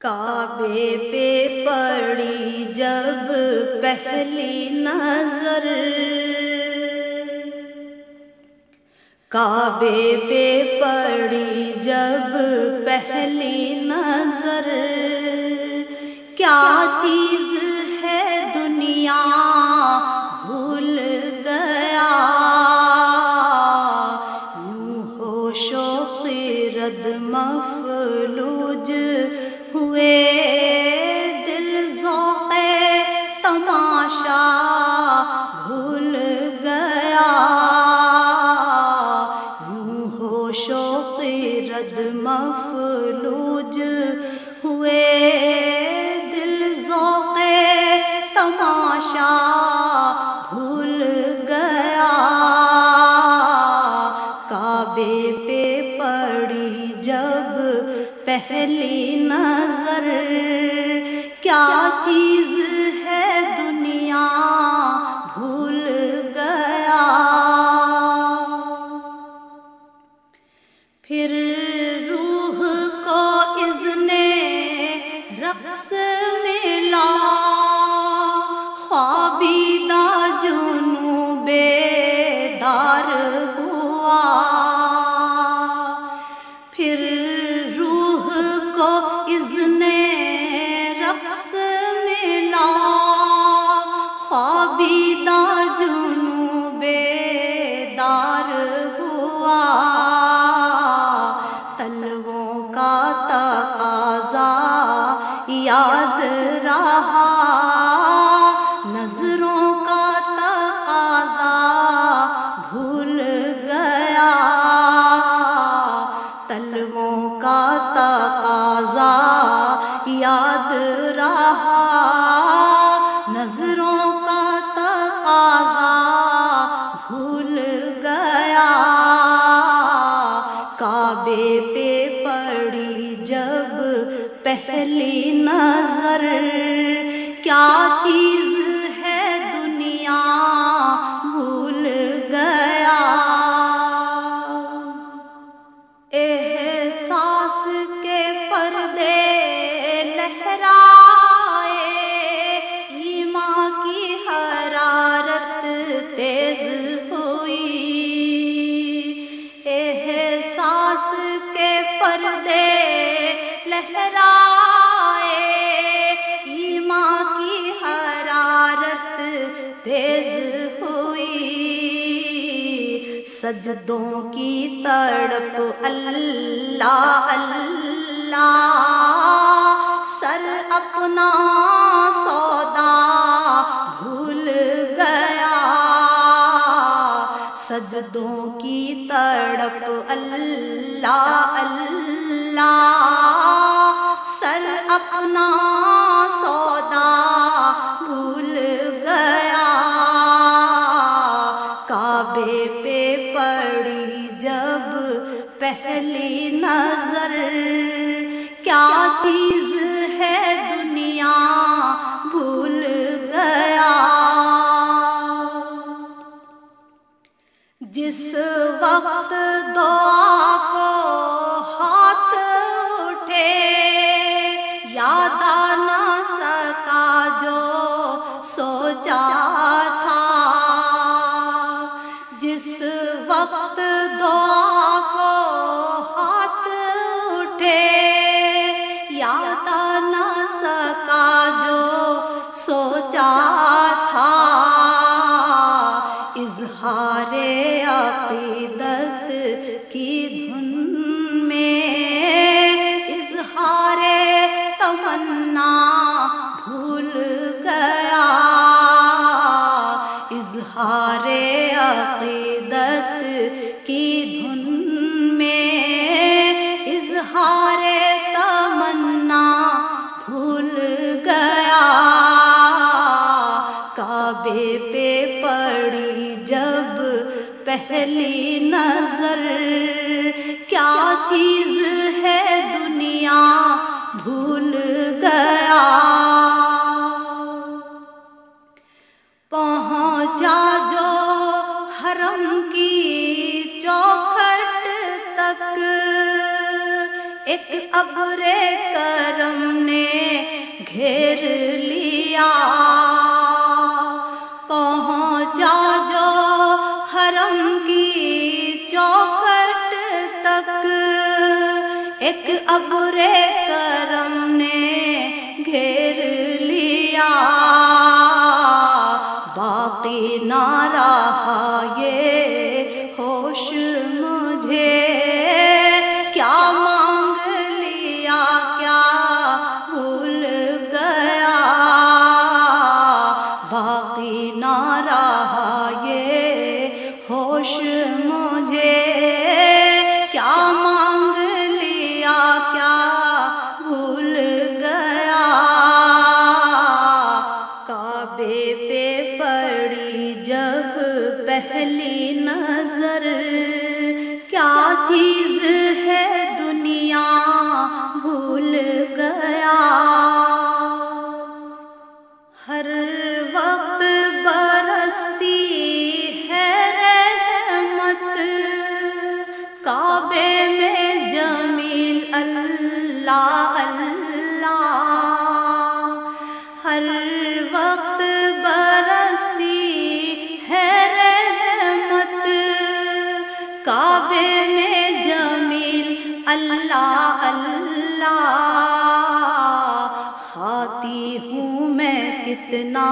کعبے پہ پڑی جب پہلی نظر۔ کعبے پہ پڑی جب پہلی نظر۔ کیا چیز مفلوج ہوئے دل ذوق تماشا بھول گیا۔ یوں ہو خیرد مفلوج ہوئے دل ذوق تماشا بھول گیا۔ کعبے پہ پڑی جب پہلی نظر کیا چیز تیز ہوئی۔ سجدوں کی تڑپ، اللہ اللہ۔ سر اپنا سودا بھول گیا۔ سجدوں کی تڑپ، اللہ اللہ۔ پہلی نظر، کیا چیز ہے دنیا؟ بھول گیا۔ جس وقت دعا کو ہاتھ اٹھے یاد نہ سکا جو سوچا تھا۔ جس وقت دعا تمہارے عقیدت کی دھن میں اظہار تمنا بھول گیا۔ اظہار کعبے پہ پڑی جب پہلی نظر۔ کیا چیز ہے دنیا بھول گیا؟ پہنچا جو حرم کی چوکھٹ تک۔ ایک ابرے کرم نے گھیر ایک ابرے کرم کعبے میں جمیل اللہ اللہ کھاتی ہوں میں کتنا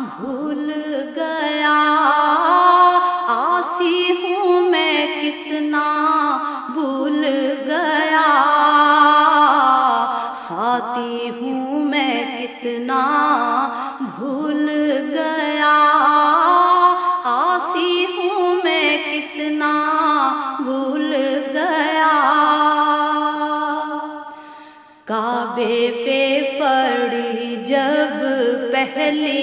بھول علی